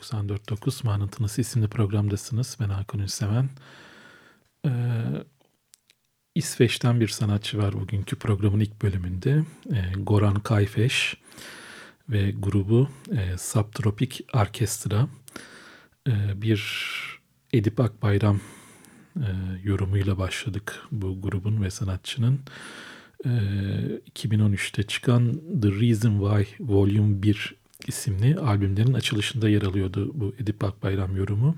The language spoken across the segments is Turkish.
94.9 Manın isimli programdasınız. Ben Hakan Ünseven. Ee, İsveç'ten bir sanatçı var bugünkü programın ilk bölümünde. Ee, Goran Kayfeş ve grubu e, Subtropic Orkestra. Ee, bir Edip Akbayram e, yorumuyla başladık bu grubun ve sanatçının. Ee, e, 2013'te çıkan The Reason Why Volume 1 isimli albümlerin açılışında yer alıyordu bu Edip Akbayram yorumu.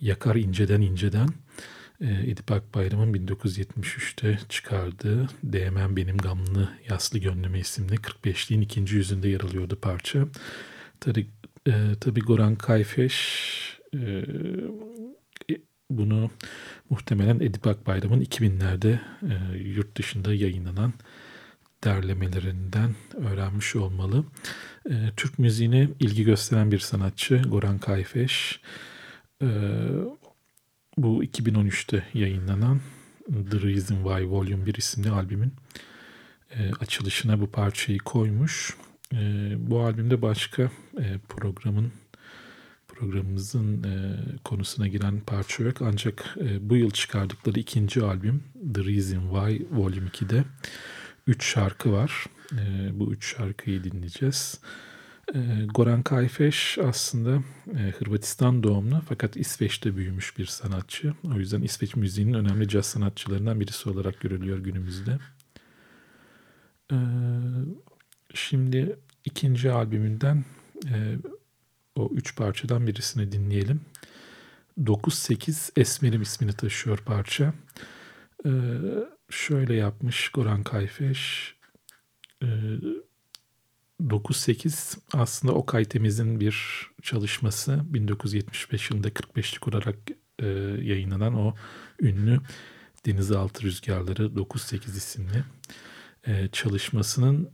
Yakar inceden inceden. Ee, Edip Akbayram'ın 1973'te çıkardığı Değmem Benim Gamlı Yaslı Gönlüme isimli 45'liğin ikinci yüzünde yer alıyordu parça. Tabi, e, tabi Goran Kayfeş e, bunu muhtemelen Edip Akbayram'ın 2000'lerde e, yurt dışında yayınlanan derlemelerinden öğrenmiş olmalı. E, Türk müziğine ilgi gösteren bir sanatçı Goran Kayfeş. E, bu 2013'te yayınlanan The Reason Why Volume 1 isimli albümün e, açılışına bu parçayı koymuş. E, bu albümde başka e, programın programımızın e, konusuna giren parça yok. Ancak bu yıl çıkardıkları ikinci albüm The Reason Why Volume 2'de üç şarkı var. E, bu üç şarkıyı dinleyeceğiz. E, Goran Kayfeş aslında e, Hırvatistan doğumlu fakat İsveç'te büyümüş bir sanatçı. O yüzden İsveç müziğinin önemli caz sanatçılarından birisi olarak görülüyor günümüzde. E, şimdi ikinci albümünden e, o üç parçadan birisini dinleyelim. 9-8 Esmerim ismini taşıyor parça. Ee, şöyle yapmış Goran Kayfeş. Ee, 9-8 aslında Okay Temiz'in bir çalışması. 1975 yılında 45'lik olarak e, yayınlanan o ünlü Denizaltı Rüzgarları 9-8 isimli e, çalışmasının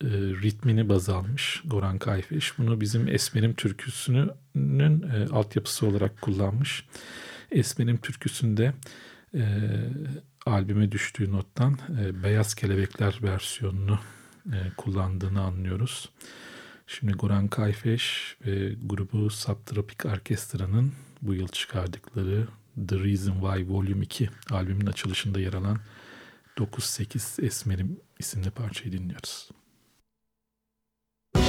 e, ritmini baz almış Goran Kayfeş. Bunu bizim Esmer'im türküsünün e, altyapısı olarak kullanmış. Esmer'im türküsünde e, albüme düştüğü nottan e, Beyaz Kelebekler versiyonunu e, kullandığını anlıyoruz. Şimdi Goran Kayfeş ve grubu Subtropic Orkestra'nın bu yıl çıkardıkları The Reason Why Volume 2 albümün açılışında yer alan 98 Esmerim isimli parçayı dinliyoruz. Müzik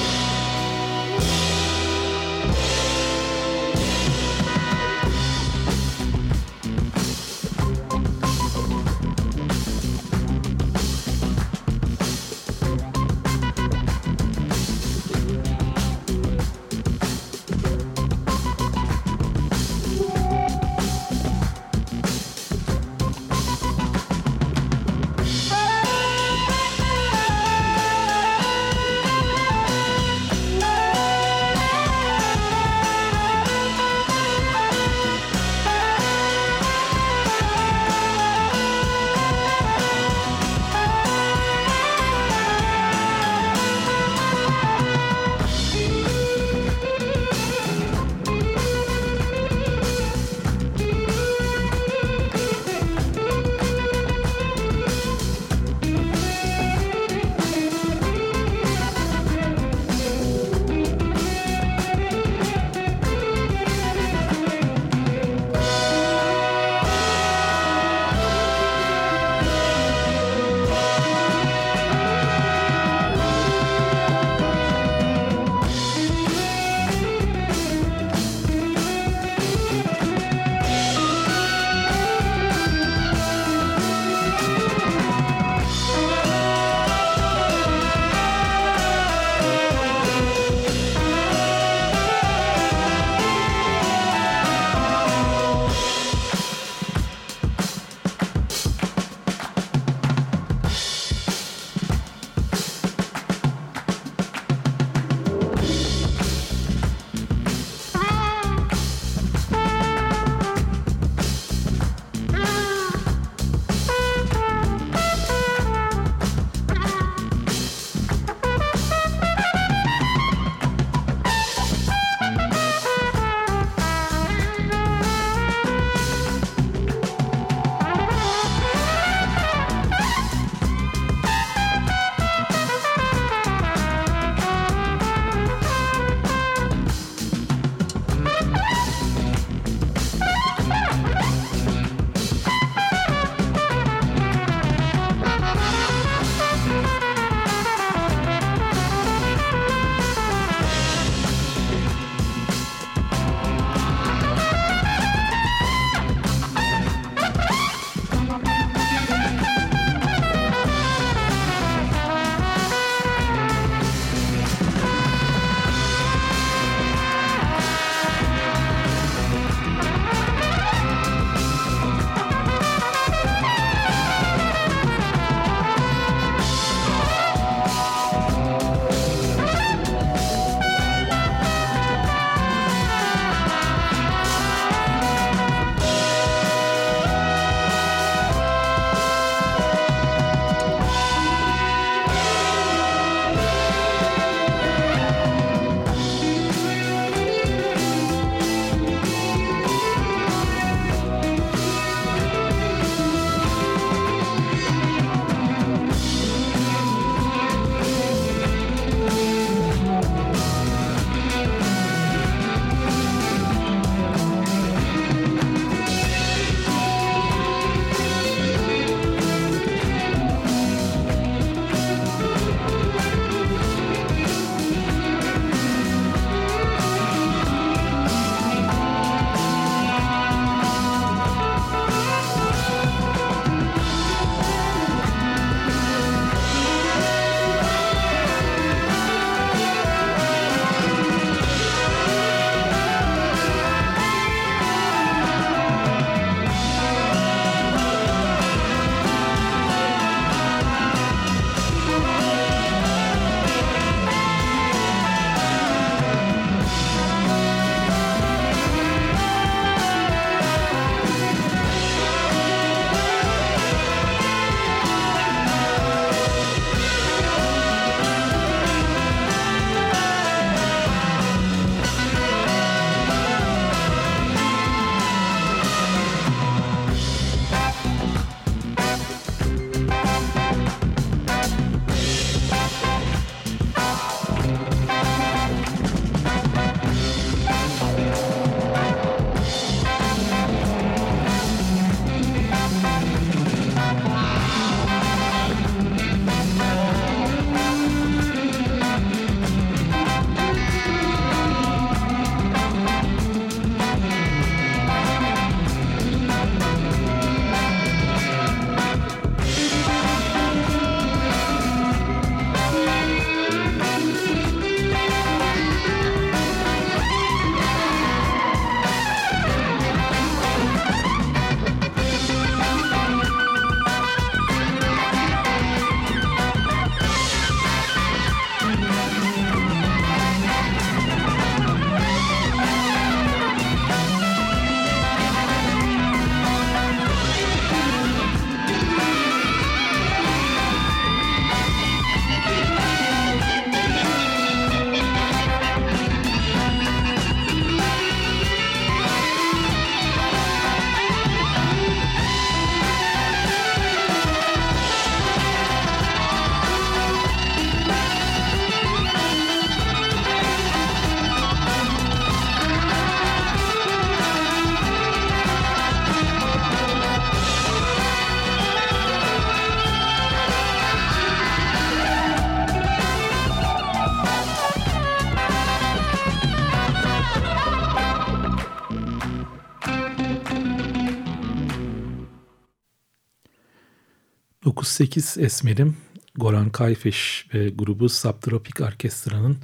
9-8 Esmer'im Goran Kayfeş ve grubu Subtropic Orkestra'nın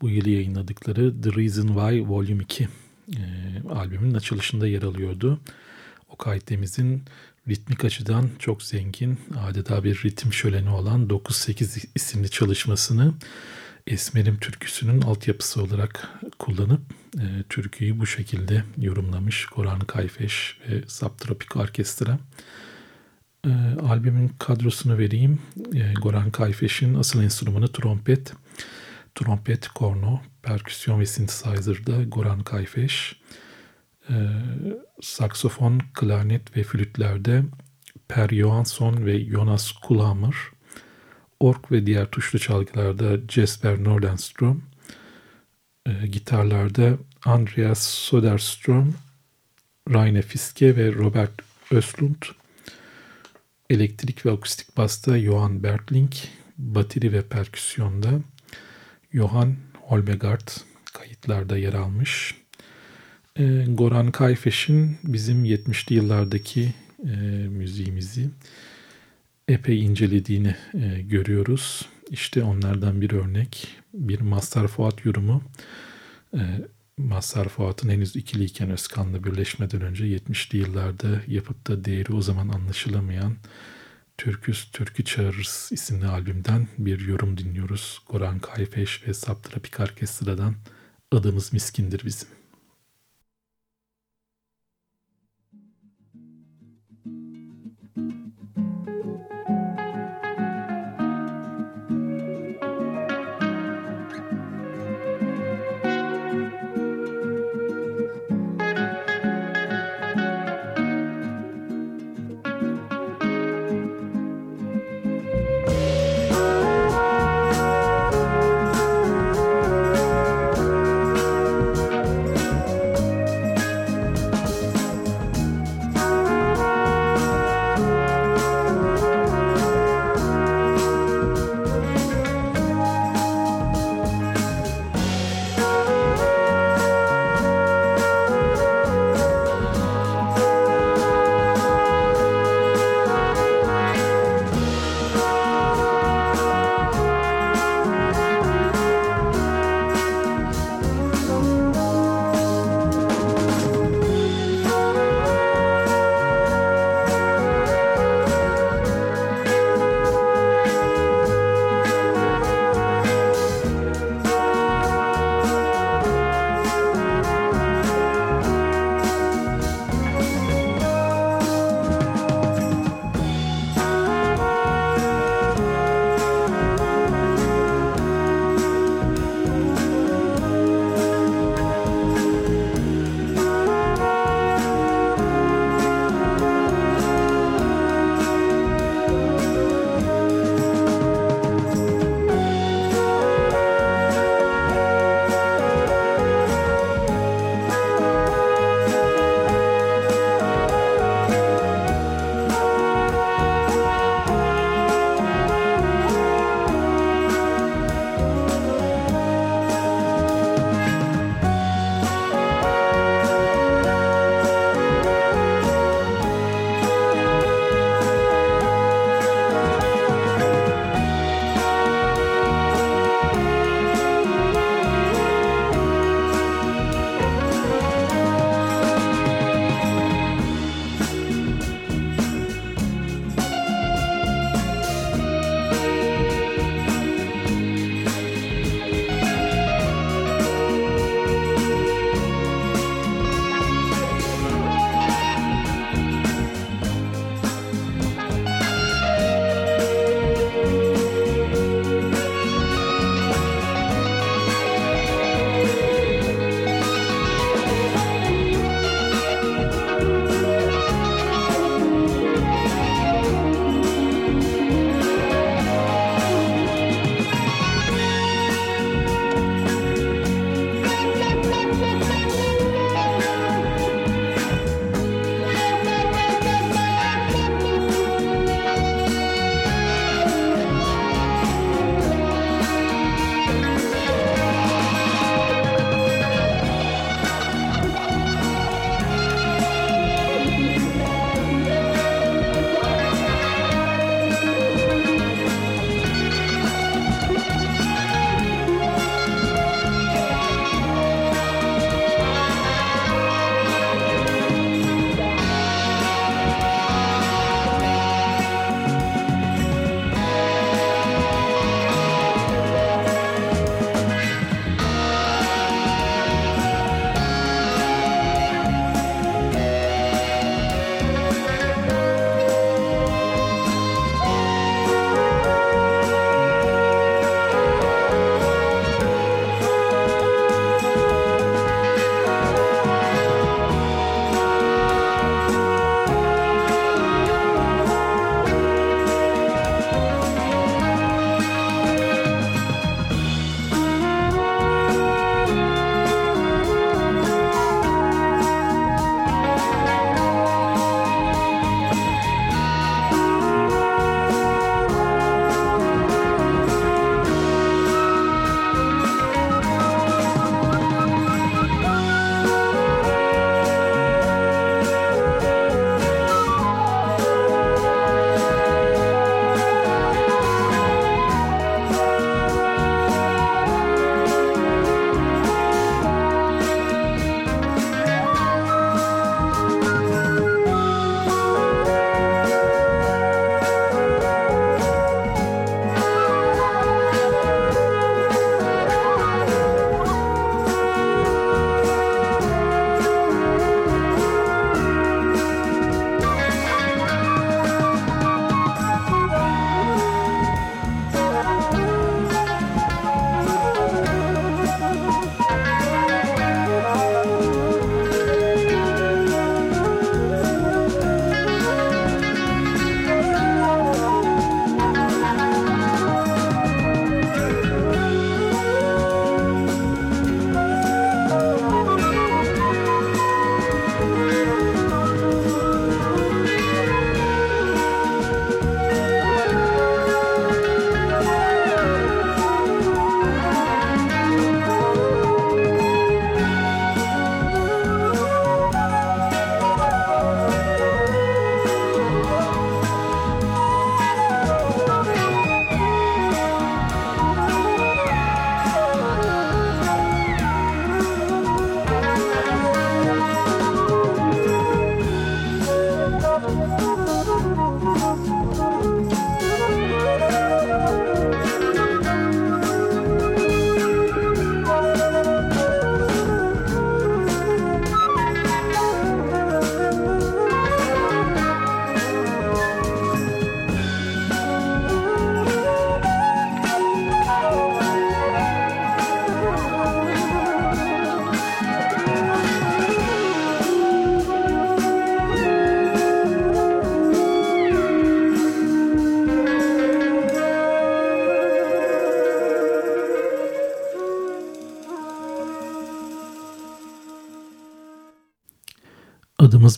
bu yıl yayınladıkları The Reason Why Volume 2 e, albümün açılışında yer alıyordu. O kayıttemizin ritmik açıdan çok zengin, adeta bir ritim şöleni olan 9-8 isimli çalışmasını Esmer'im türküsünün altyapısı olarak kullanıp e, türküyü bu şekilde yorumlamış Goran Kayfeş ve Subtropic Orkestra. E, albümün kadrosunu vereyim. E, Goran Kayfeş'in asıl enstrümanı trompet. Trompet, korno, perküsyon ve synthesizer'da Goran Kayfeş. E, saksofon, klarnet ve flütlerde Per Johansson ve Jonas Kulhammer. Ork ve diğer tuşlu çalgılarda Jesper Nordenström. E, gitarlarda Andreas Soderström, Raine Fiske ve Robert Östlund. Elektrik ve akustik basta Johan Bertling, bateri ve perküsyonda Johan Holmegard kayıtlarda yer almış. E, Goran Kayfeş'in bizim 70'li yıllardaki e, müziğimizi epey incelediğini e, görüyoruz. İşte onlardan bir örnek, bir Mazhar Fuat yorumu. E, Mazhar Fuat'ın henüz ikiliyken Özkan'la birleşmeden önce 70'li yıllarda yapıp da değeri o zaman anlaşılamayan Türküs Türkü Çağırırız isimli albümden bir yorum dinliyoruz. Goran Kayfeş ve Saptrapik Orkestra'dan Adımız Miskindir Bizim.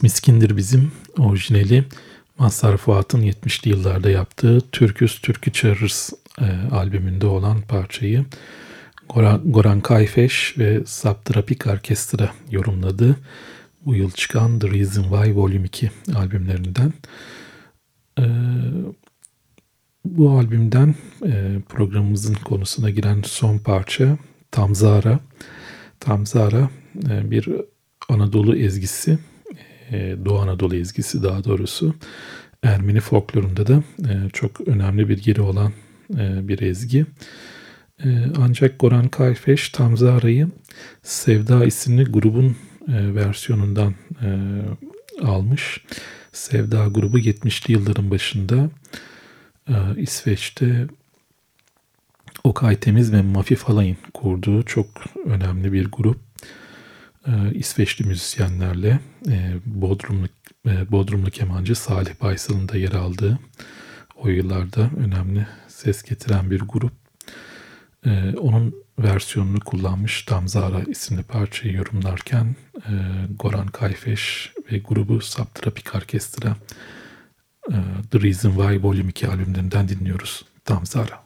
Miskindir Bizim orijinali Mazhar Fuat'ın 70'li yıllarda yaptığı Türküs Türkü Çağırırız e, albümünde olan parçayı Goran, Goran Kayfeş ve Subtrapik Orkestra yorumladı. Bu yıl çıkan The Reason Why Volume 2 albümlerinden. E, bu albümden e, programımızın konusuna giren son parça Tamzara. Tamzara e, bir Anadolu ezgisi, Doğu Anadolu ezgisi daha doğrusu. Ermeni folklorunda da e, çok önemli bir yeri olan e, bir ezgi. E, ancak Goran Kayfeş Tamzara'yı Sevda isimli grubun e, versiyonundan e, almış. Sevda grubu 70'li yılların başında e, İsveç'te Okay Temiz ve Mafi Falay'ın kurduğu çok önemli bir grup. E, İsveçli müzisyenlerle e, Bodrumlu, e, Bodrumlu kemancı Salih Baysal'ın da yer aldığı o yıllarda önemli ses getiren bir grup. E, onun versiyonunu kullanmış Tamzara isimli parçayı yorumlarken e, Goran Kayfeş ve grubu Subtrapik Orkestra e, The Reason Why Volume 2 albümlerinden dinliyoruz. Tamzara.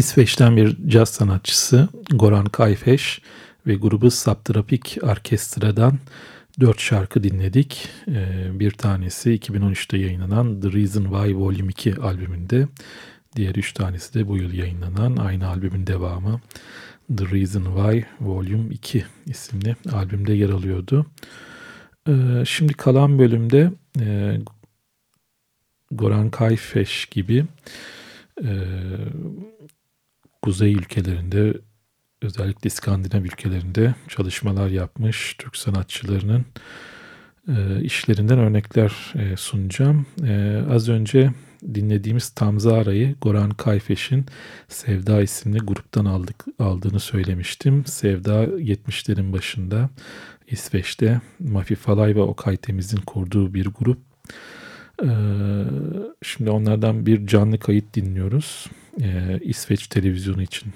İsveç'ten bir caz sanatçısı Goran Kayfeş ve grubu Subtrapik Orkestra'dan dört şarkı dinledik. Ee, bir tanesi 2013'te yayınlanan The Reason Why Volume 2 albümünde. Diğer üç tanesi de bu yıl yayınlanan aynı albümün devamı The Reason Why Volume 2 isimli albümde yer alıyordu. Ee, şimdi kalan bölümde e, Goran Kayfeş gibi e, kuzey ülkelerinde özellikle İskandinav ülkelerinde çalışmalar yapmış Türk sanatçılarının e, işlerinden örnekler e, sunacağım. E, az önce dinlediğimiz Tamzara'yı Goran Kayfeş'in Sevda isimli gruptan aldık, aldığını söylemiştim. Sevda 70'lerin başında İsveç'te Mafi Falay ve Okay Temiz'in kurduğu bir grup. Ee, şimdi onlardan bir canlı kayıt dinliyoruz. Ee, İsveç televizyonu için,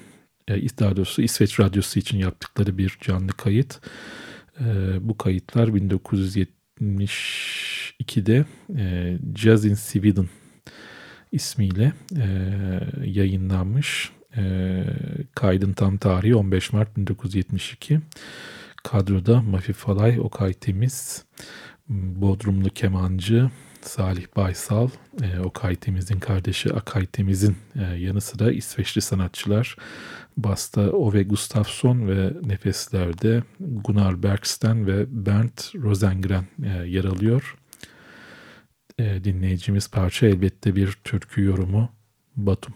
daha doğrusu İsveç radyosu için yaptıkları bir canlı kayıt. Ee, bu kayıtlar 1972'de e, Jazz in Sweden ismiyle e, yayınlanmış. kaydın tam tarihi 15 Mart 1972. Kadroda Mafi Falay, Okay Temiz, Bodrumlu kemancı Salih Baysal, e, Okay Temiz'in kardeşi Akay Temiz'in e, yanı sıra İsveçli sanatçılar Basta Ove Gustafsson ve Nefesler'de Gunnar Bergsten ve Bernd Rosengren e, yer alıyor. E, dinleyicimiz parça elbette bir türkü yorumu Batum.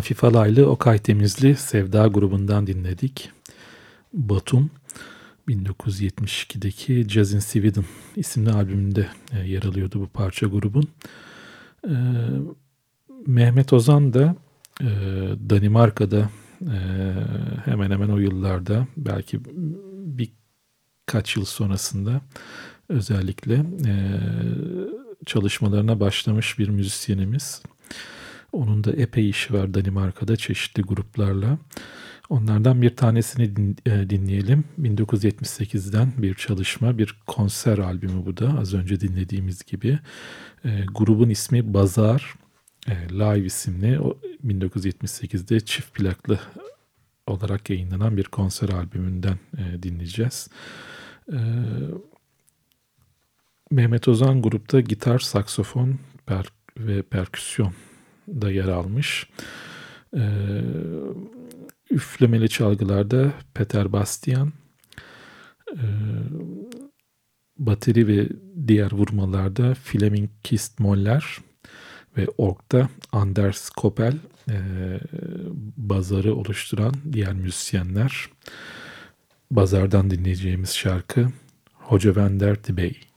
Mafi Falaylı, Okay Temizli Sevda grubundan dinledik. Batum 1972'deki Jazz in Sweden isimli albümünde e, yer alıyordu bu parça grubun. E, Mehmet Ozan da e, Danimarka'da hemen hemen o yıllarda belki birkaç yıl sonrasında özellikle çalışmalarına başlamış bir müzisyenimiz. Onun da epey işi var Danimarka'da çeşitli gruplarla. Onlardan bir tanesini e, dinleyelim. 1978'den bir çalışma, bir konser albümü bu da. Az önce dinlediğimiz gibi. E, grubun ismi Bazar. E, Live isimli. O, 1978'de çift plaklı olarak yayınlanan bir konser albümünden e, dinleyeceğiz. Mehmet Ozan grupta gitar, saksofon per ve perküsyon da yer almış. E, üflemeli çalgılarda Peter Bastian, e, bateri ve diğer vurmalarda Fleming Kist Moller ve orkta Anders Koppel e, bazarı oluşturan diğer müzisyenler. Bazardan dinleyeceğimiz şarkı Hoca Vender Bey.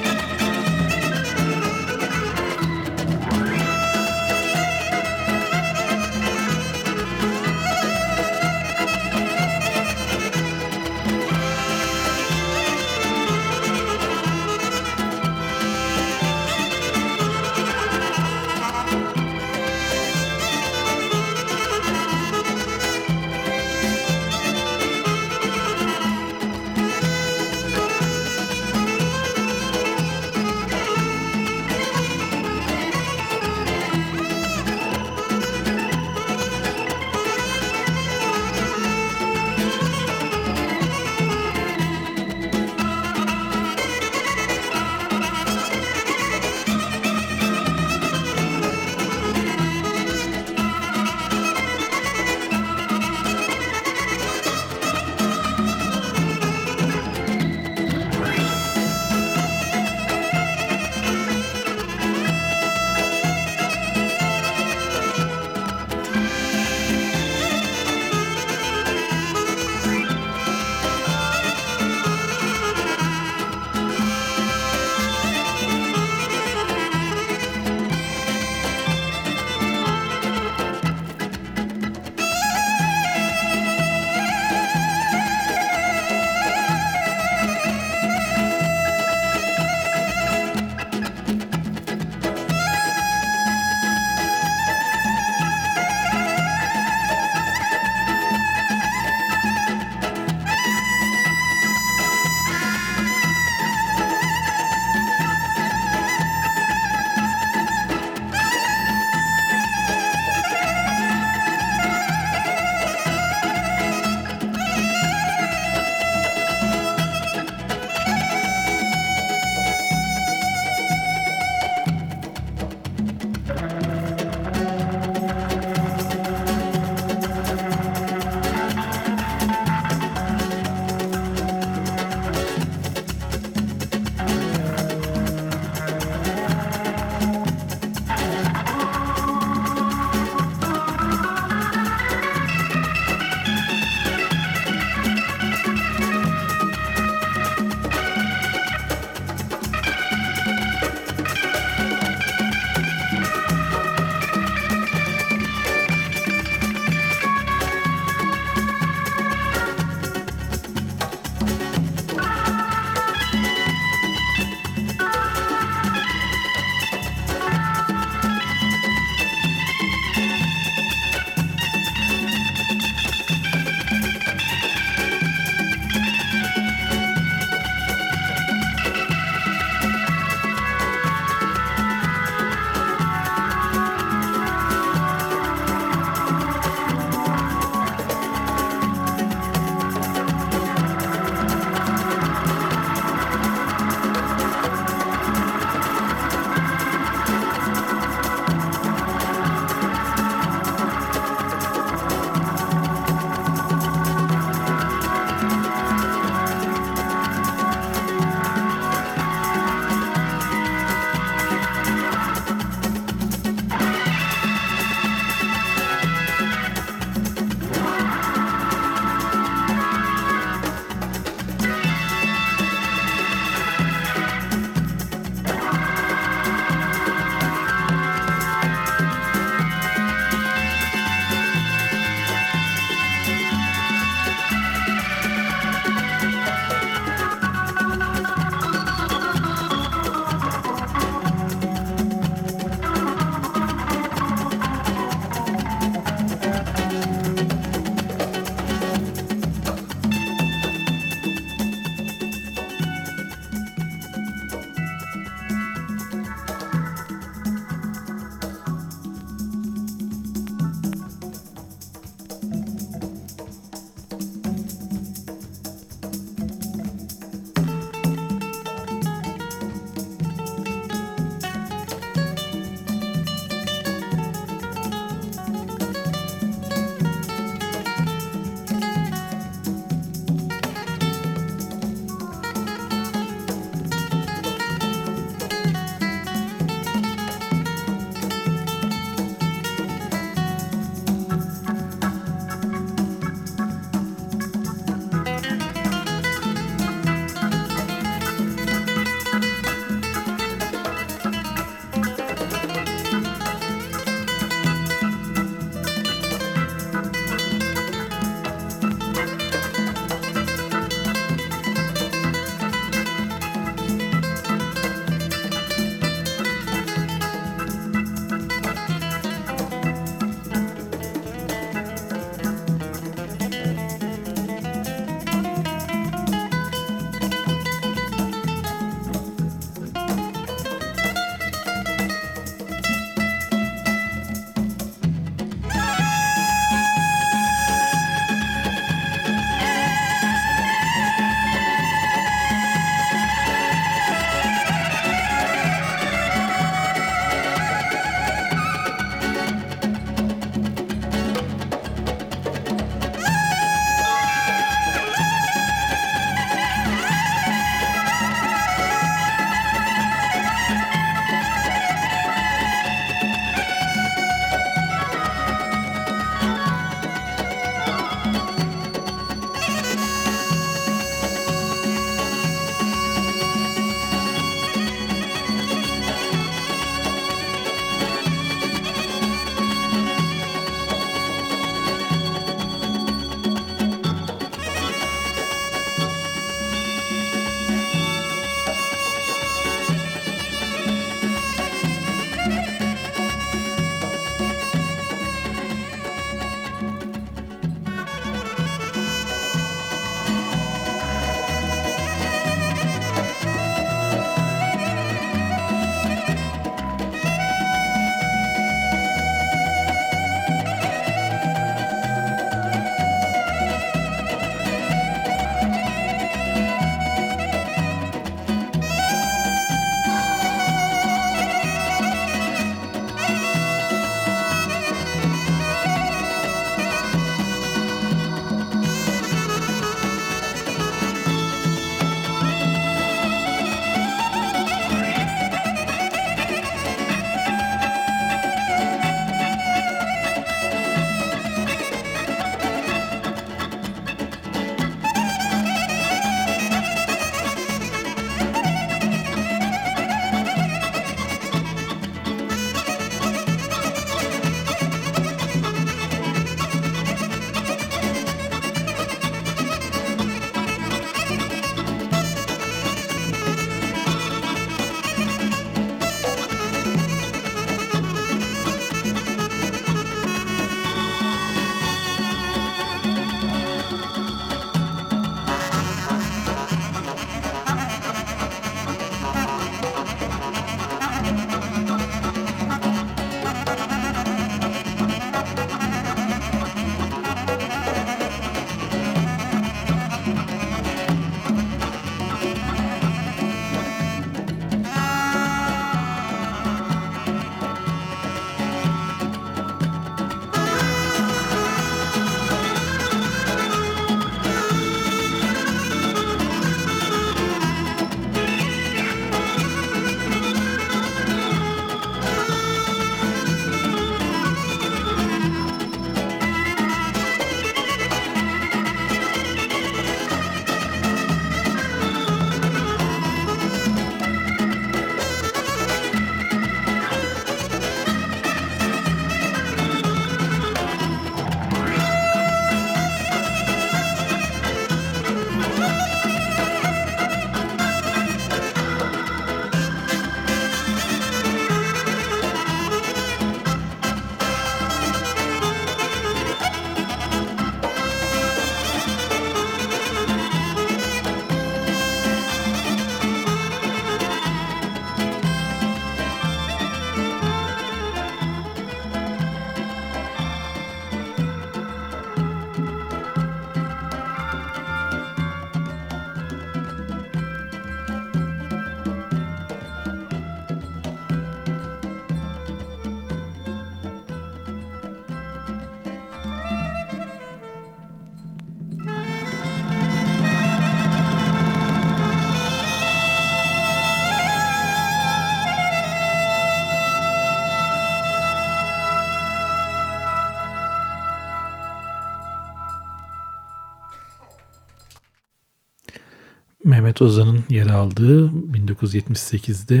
Mehmet Ozan'ın yer aldığı 1978'de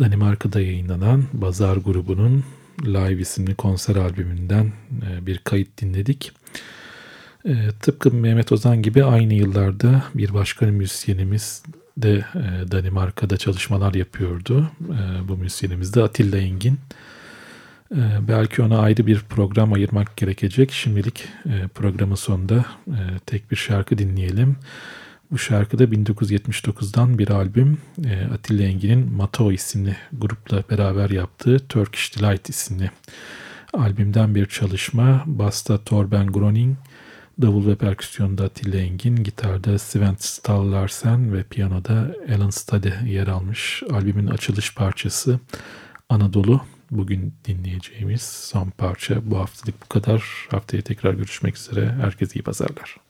Danimarka'da yayınlanan Bazar grubunun Live isimli konser albümünden e, bir kayıt dinledik. E, tıpkı Mehmet Ozan gibi aynı yıllarda bir başka müzisyenimiz de e, Danimarka'da çalışmalar yapıyordu. Bu müzisyenimiz de Atilla Engin. Belki ona ayrı bir program ayırmak gerekecek. Şimdilik programın sonunda tek bir şarkı dinleyelim. Bu şarkı da 1979'dan bir albüm e, Atilla Engin'in Mato isimli grupla beraber yaptığı Turkish Delight isimli albümden bir çalışma. Basta Torben Groning, davul ve perküsyonda Atilla Engin, gitarda Sven Stallarsen ve piyanoda Alan Stade yer almış. Albümün açılış parçası Anadolu. Bugün dinleyeceğimiz son parça. Bu haftalık bu kadar. Haftaya tekrar görüşmek üzere. Herkese iyi pazarlar.